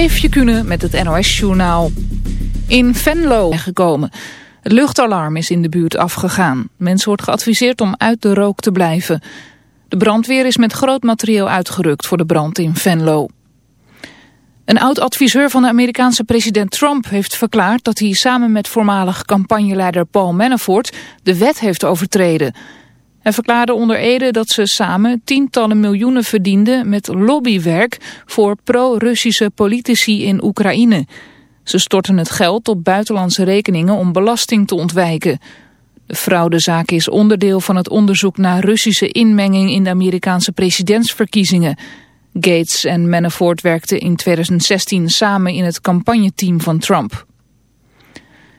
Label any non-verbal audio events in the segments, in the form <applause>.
Eefje Kunnen met het NOS-journaal. In Venlo gekomen. Het luchtalarm is in de buurt afgegaan. Mensen wordt geadviseerd om uit de rook te blijven. De brandweer is met groot materieel uitgerukt voor de brand in Venlo. Een oud-adviseur van de Amerikaanse president Trump heeft verklaard dat hij samen met voormalig campagneleider Paul Manafort de wet heeft overtreden. Hij verklaarde onder Ede dat ze samen tientallen miljoenen verdienden met lobbywerk voor pro-Russische politici in Oekraïne. Ze storten het geld op buitenlandse rekeningen om belasting te ontwijken. De fraudezaak is onderdeel van het onderzoek naar Russische inmenging in de Amerikaanse presidentsverkiezingen. Gates en Manafort werkten in 2016 samen in het campagneteam van Trump.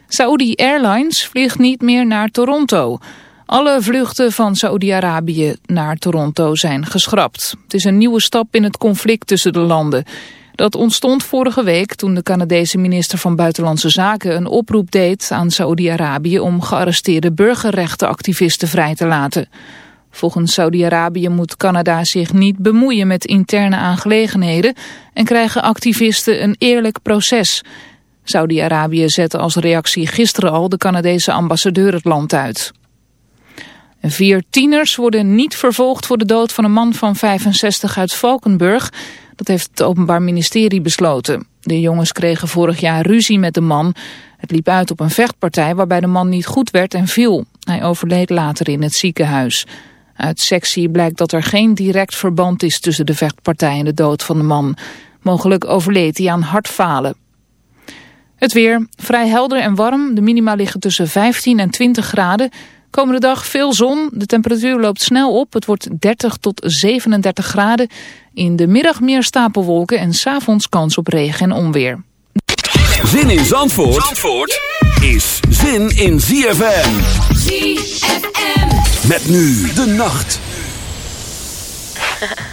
Saudi Airlines vliegt niet meer naar Toronto. Alle vluchten van Saoedi-Arabië naar Toronto zijn geschrapt. Het is een nieuwe stap in het conflict tussen de landen. Dat ontstond vorige week toen de Canadese minister van Buitenlandse Zaken een oproep deed aan Saoedi-Arabië om gearresteerde burgerrechtenactivisten vrij te laten. Volgens Saudi-Arabië moet Canada zich niet bemoeien met interne aangelegenheden en krijgen activisten een eerlijk proces. Saudi-Arabië zette als reactie gisteren al de Canadese ambassadeur het land uit. Vier tieners worden niet vervolgd voor de dood van een man van 65 uit Valkenburg. Dat heeft het Openbaar Ministerie besloten. De jongens kregen vorig jaar ruzie met de man. Het liep uit op een vechtpartij waarbij de man niet goed werd en viel. Hij overleed later in het ziekenhuis. Uit sectie blijkt dat er geen direct verband is tussen de vechtpartij en de dood van de man. Mogelijk overleed hij aan hartfalen. Het weer, vrij helder en warm. De minima liggen tussen 15 en 20 graden. Komende dag veel zon, de temperatuur loopt snel op. Het wordt 30 tot 37 graden. In de middag meer stapelwolken en s'avonds kans op regen en onweer. Zin in Zandvoort, Zandvoort is zin in ZFM. ZFM. Met nu de nacht. <laughs>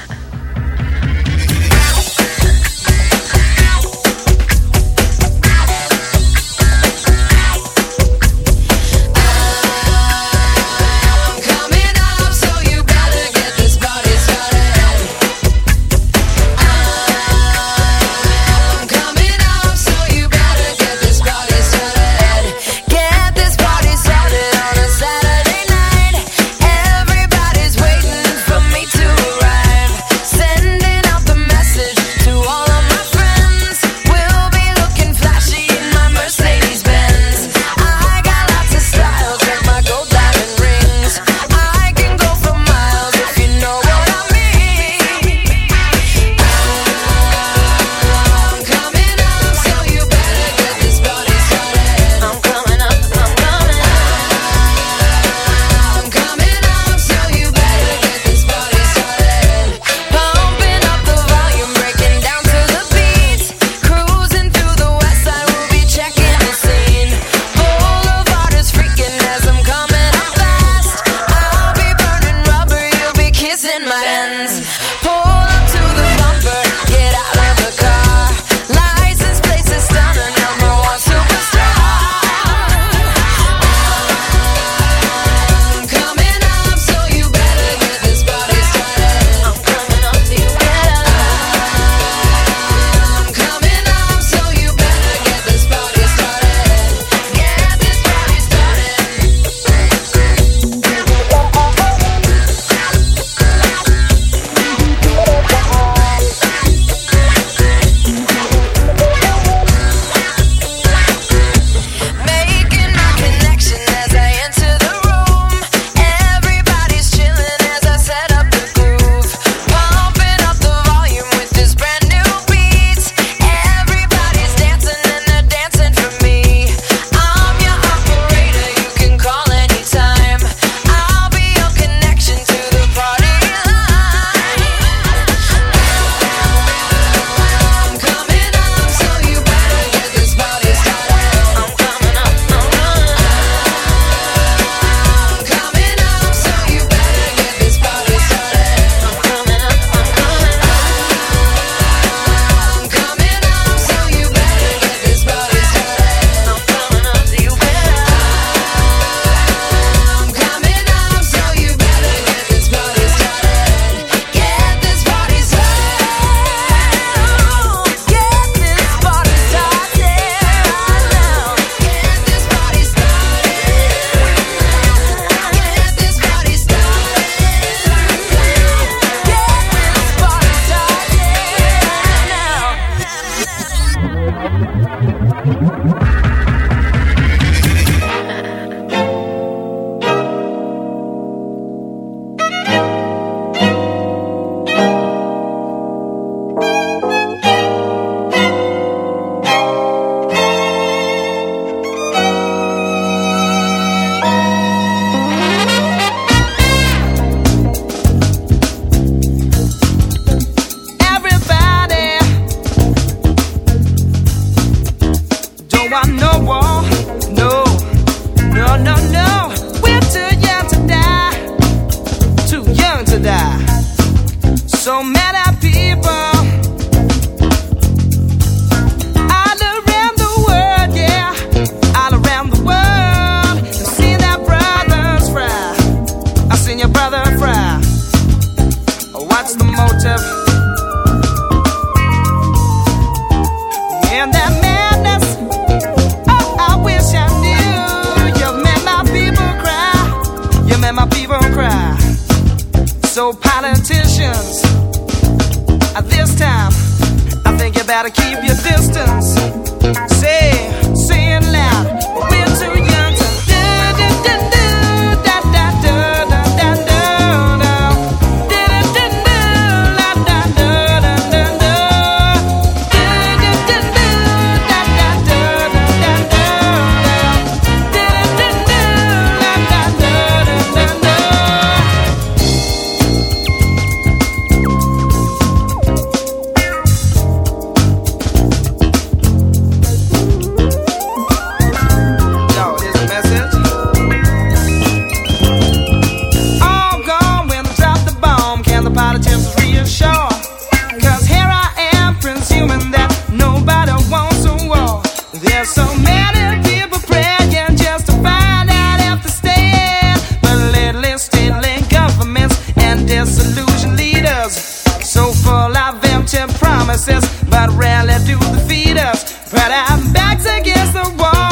but rarely do the feeders, but I'm backed against the wall.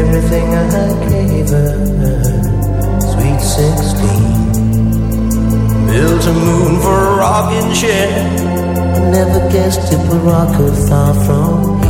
everything I gave her. Sweet sixteen, built a moon for a rocking chair. I never guessed it would rock her far from here.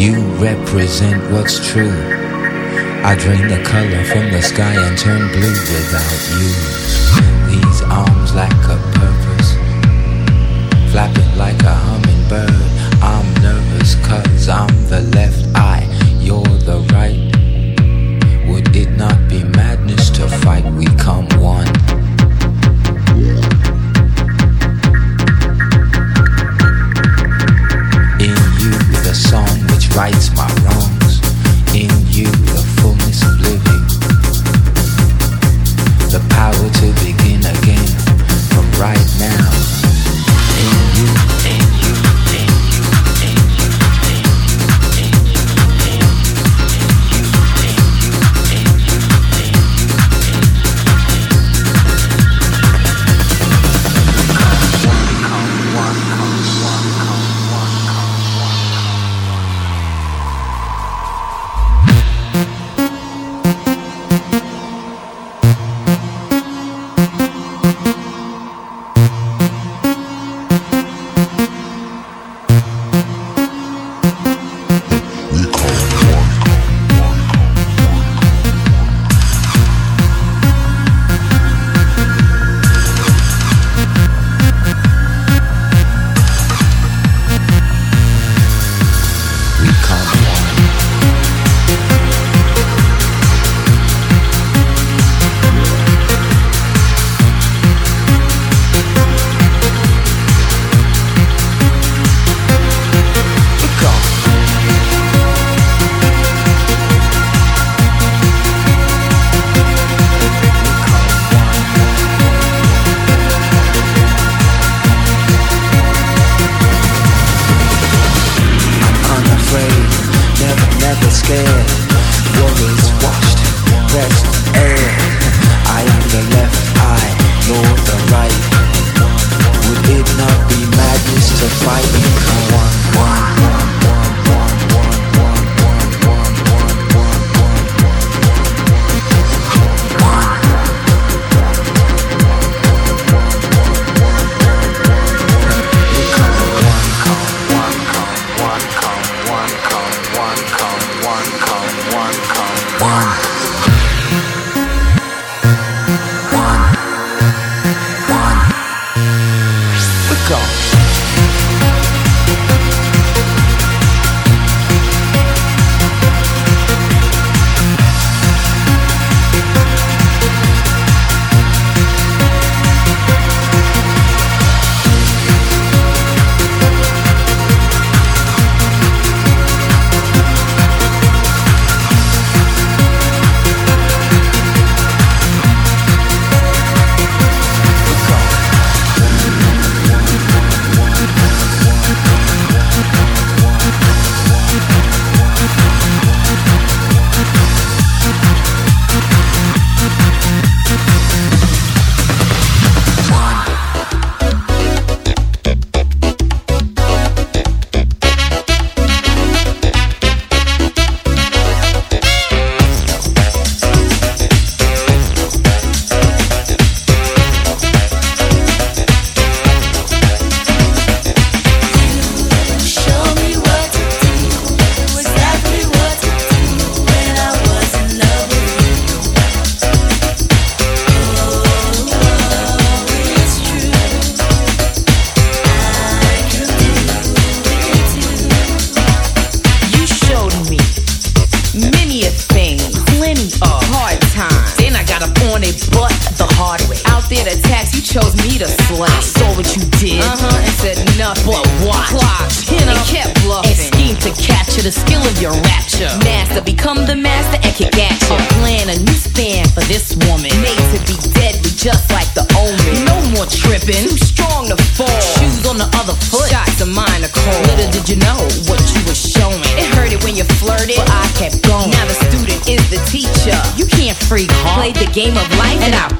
You represent what's true. I drain the color from the sky and turn blue without you. These arms lack a purpose, flapping like a hummingbird. I'm nervous cause I'm the left eye, you're the right. Would it not be madness to fight? We come one. freak, played the game of life, and I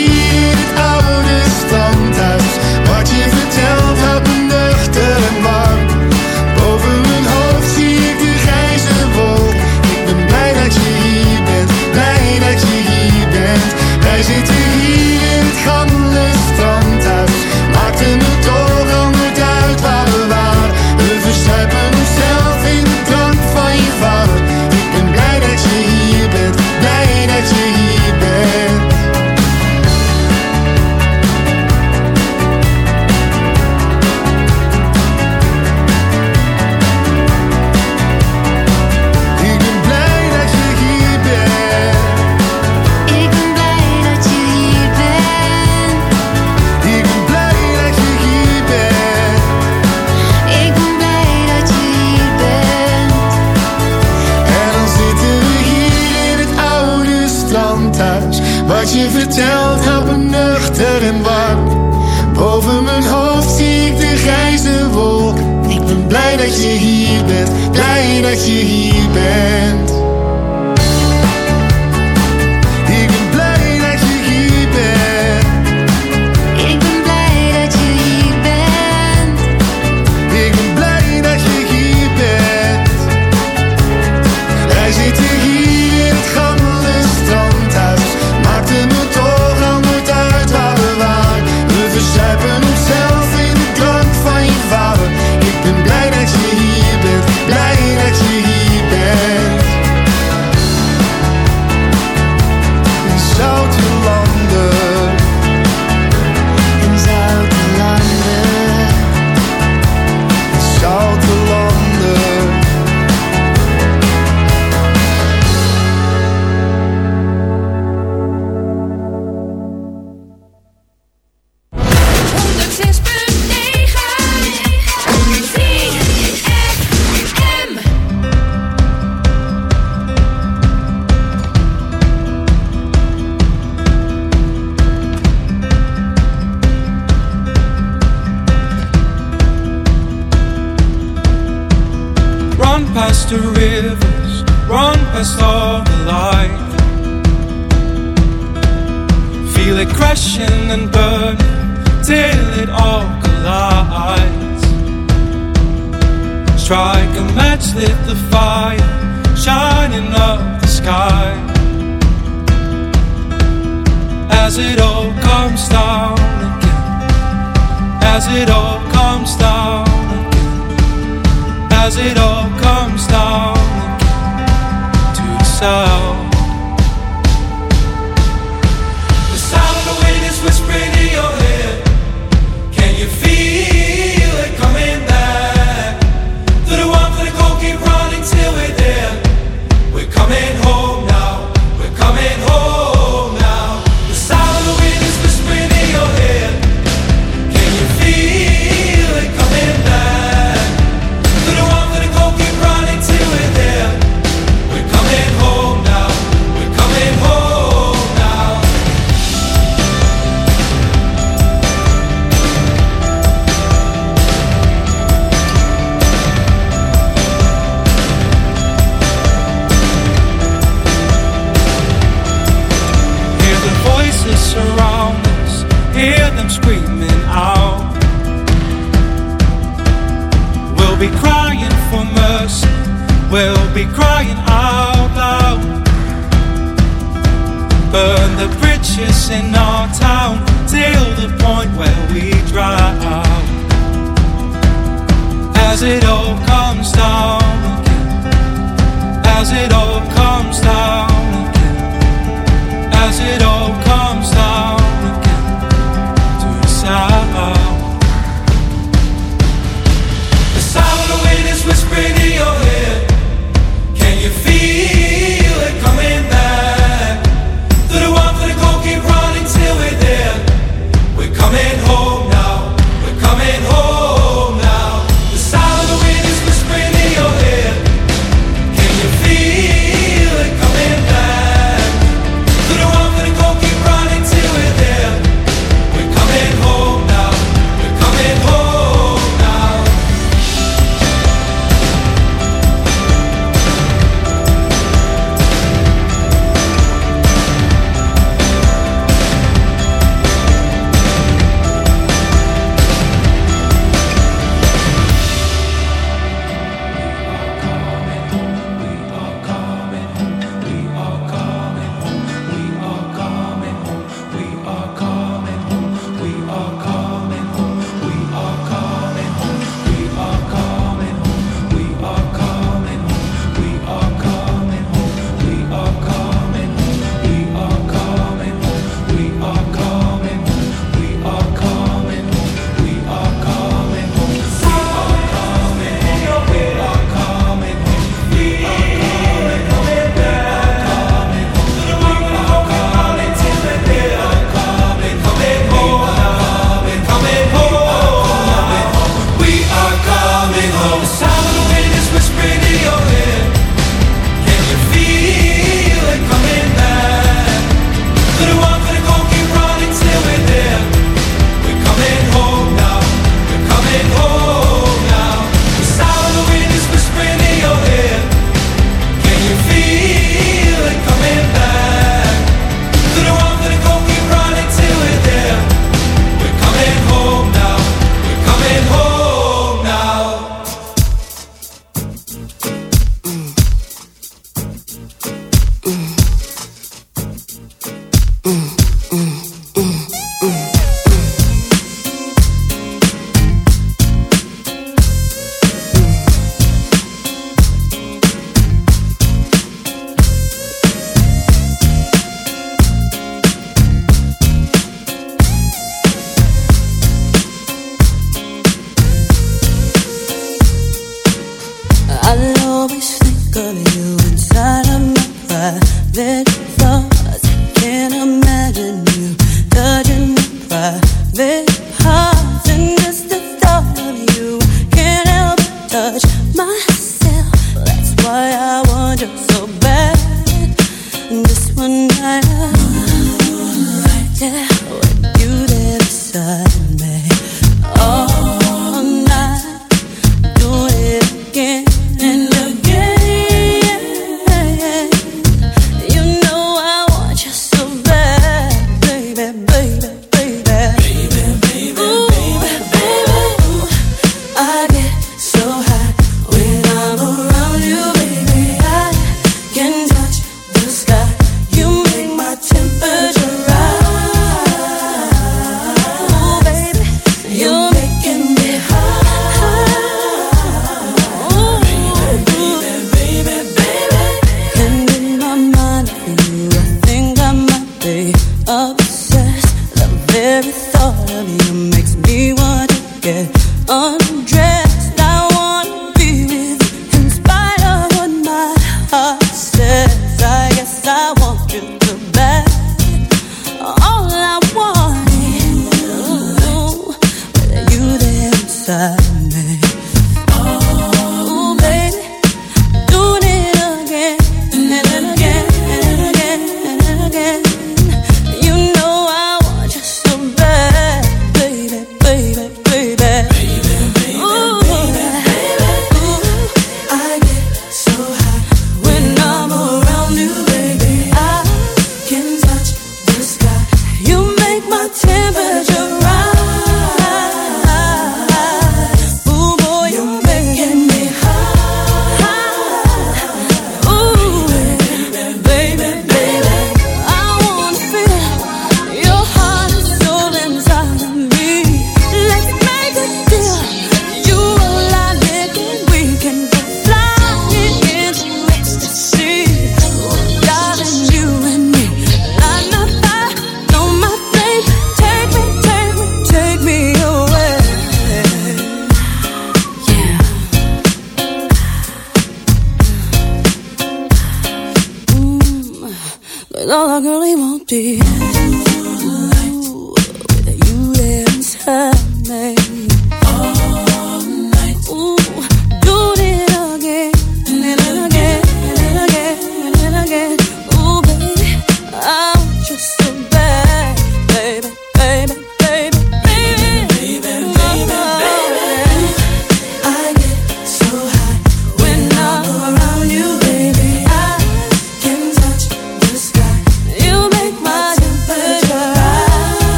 Gleiche hielt es, deiner hielt es.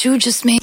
You just made.